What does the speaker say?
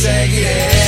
say yeah